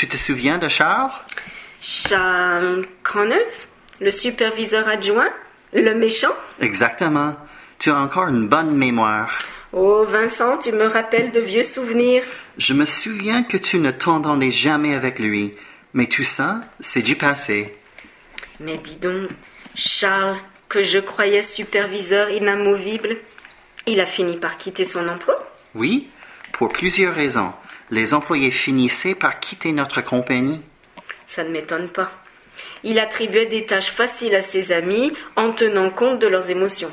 Tu te souviens de Charles? Charles Connors, le superviseur adjoint, le méchant Exactement. Tu as encore une bonne mémoire. Oh, Vincent, tu me rappelles de vieux souvenirs. Je me souviens que tu ne t'entendais jamais avec lui, mais tout ça, c'est du passé. Mais dis donc, Charles, que je croyais superviseur inamovible, il a fini par quitter son emploi Oui, pour plusieurs raisons. Les employés finissaient par quitter notre compagnie. Ça ne m'étonne pas. Il attribuait des tâches faciles à ses amis en tenant compte de leurs émotions.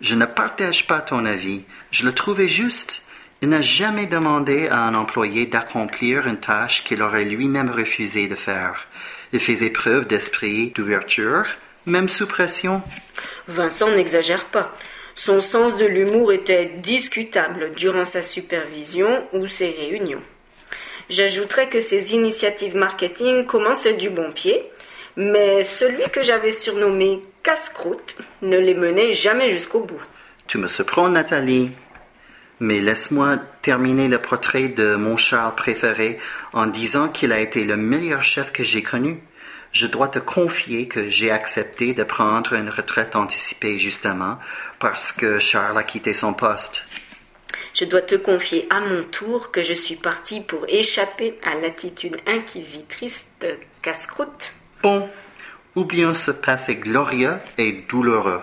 Je ne partage pas ton avis. Je le trouvais juste. Il n'a jamais demandé à un employé d'accomplir une tâche qu'il aurait lui-même refusé de faire. Il faisait preuve d'esprit d'ouverture, même sous pression. Vincent n'exagère pas. Son sens de l'humour était discutable durant sa supervision ou ses réunions. J'ajouterais que ses initiatives marketing commençaient du bon pied, mais celui que j'avais surnommé casse-croûte ne les menait jamais jusqu'au bout. Tu me surprends, Nathalie. Mais laisse-moi terminer le portrait de mon Charles préféré en disant qu'il a été le meilleur chef que j'ai connu. Je dois te confier que j'ai accepté de prendre une retraite anticipée justement parce que Charles a quitté son poste. Je dois te confier à mon tour que je suis partie pour échapper à l'attitude inquisitrice de casse-croûte. Bon, oublions ce passé glorieux et douloureux.